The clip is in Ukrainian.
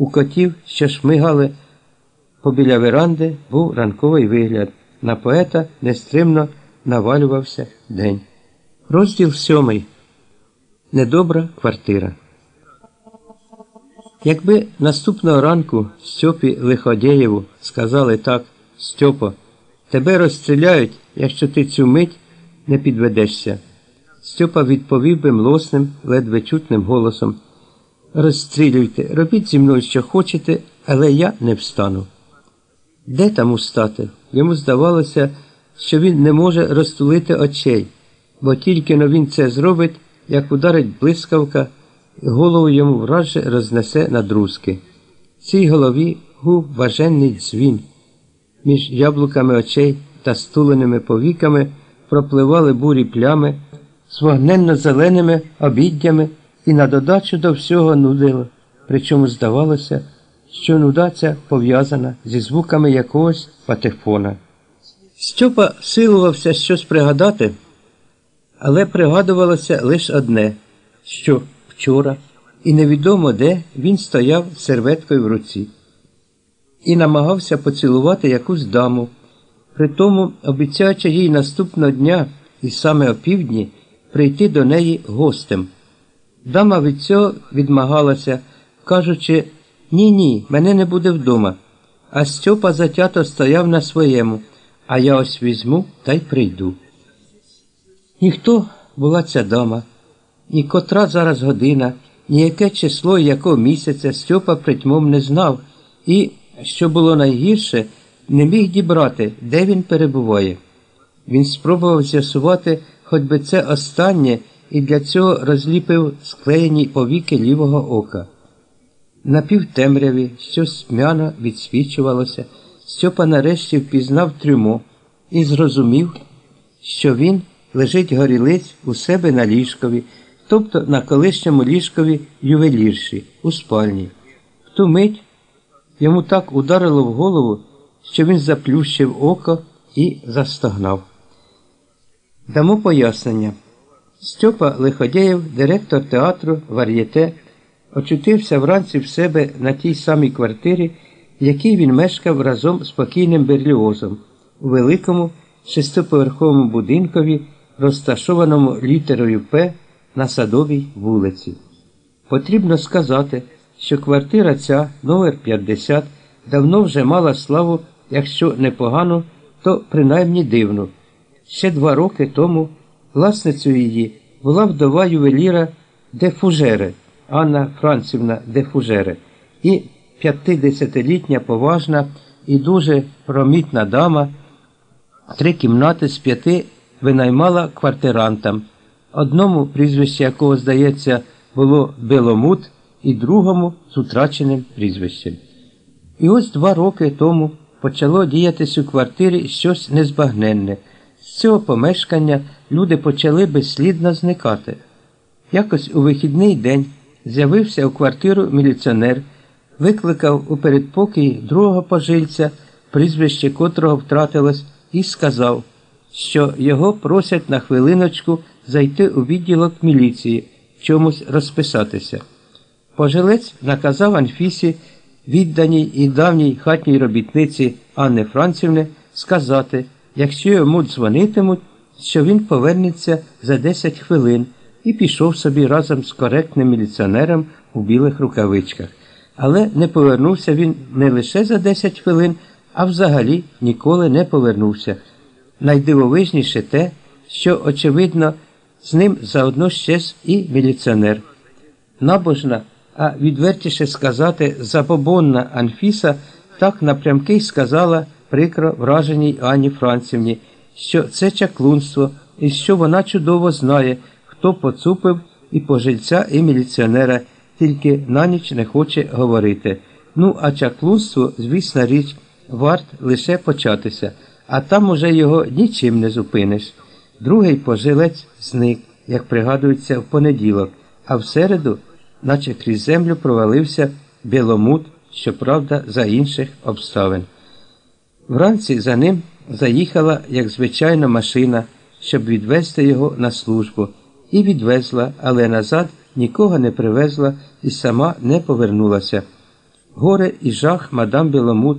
У котів, що шмигали побіля веранди, був ранковий вигляд. На поета нестримно навалювався день. Розділ сьомий. Недобра квартира. Якби наступного ранку Стьопі Лиходєєву сказали так, Стьопо, тебе розстріляють, якщо ти цю мить не підведешся. Стьопа відповів би млосним, ледве чутним голосом. Розстрілюйте, робіть зі мною, що хочете, але я не встану. Де там устати? Йому здавалося, що він не може розтулити очей, бо тільки но він це зробить, як ударить блискавка, голову йому враже рознесе на друзки. В цій голові гув важенний дзвін. Між яблуками очей та стуленими повіками пропливали бурі плями з вогненно-зеленими обіддями і на додачу до всього нудило, причому здавалося, що нуда ця пов'язана зі звуками якогось патефона. Стьопа силувався щось пригадати, але пригадувалося лише одне, що вчора і невідомо де він стояв з серветкою в руці і намагався поцілувати якусь даму, притому обіцяючи їй наступного дня і саме опівдні прийти до неї гостем. Дама від цього відмагалася, кажучи ні, ні, мене не буде вдома. А Стьопа затято стояв на своєму, а я ось візьму та й прийду. Ніхто була ця дама, ні котра зараз година, ні яке число і якого місяця Стьопа притьмом не знав і, що було найгірше, не міг дібрати, де він перебуває. Він спробував з'ясувати, хоч би це останнє, і для цього розліпив склеєні повіки лівого ока. На півтемряві щось м'яно відсвічувалося, Стьопа нарешті впізнав трюмо і зрозумів, що він лежить горілиць у себе на ліжкові, тобто на колишньому ліжкові ювелірші у спальні. В ту мить йому так ударило в голову, що він заплющив око і застогнав. Дамо пояснення. Стьопа Лиходєєв, директор театру Вар'єте, очутився вранці в себе на тій самій квартирі, в якій він мешкав разом з покійним Берліозом, у великому шестоповерховому будинкові, розташованому літерою П на садовій вулиці. Потрібно сказати, що квартира ця, номер 50, давно вже мала славу, якщо непогану, то принаймні дивну. Ще два роки тому власницею її була вдова ювеліра де Фужере, Анна Францівна де Фужере, і 50-літня поважна і дуже промітна дама, три кімнати з п'яти винаймала квартирантам, одному, прізвище якого, здається, було Беломут, і другому з утраченим прізвищем. І ось два роки тому почало діятись у квартирі щось незбагненне. З цього помешкання люди почали безслідно зникати. Якось у вихідний день з'явився у квартиру міліціонер, викликав у передпокій другого пожильця, прізвище котрого втратилось, і сказав, що його просять на хвилиночку зайти у відділок міліції, чомусь розписатися. Пожилець наказав Анфісі, відданій і давній хатній робітниці Анни Францівни, сказати, якщо йому дзвонитимуть, що він повернеться за 10 хвилин і пішов собі разом з коректним міліціонером у білих рукавичках. Але не повернувся він не лише за 10 хвилин, а взагалі ніколи не повернувся. Найдивовижніше те, що, очевидно, з ним заодно щез і міліціонер. Набожна, а відвертіше сказати, забобонна Анфіса так напрямки й сказала прикро враженій Ані Францівні, що це чаклунство і що вона чудово знає, хто поцупив і пожильця, і міліціонера, тільки на ніч не хоче говорити. Ну, а чаклунство, звісна річ, варт лише початися, а там уже його нічим не зупиниш. Другий пожилець зник, як пригадується, в понеділок, а в середу, наче крізь землю, провалився біломут, щоправда, за інших обставин. Вранці за ним заїхала, як звичайна машина, щоб відвезти його на службу, і відвезла, але назад нікого не привезла і сама не повернулася. Горе і жах мадам Біломут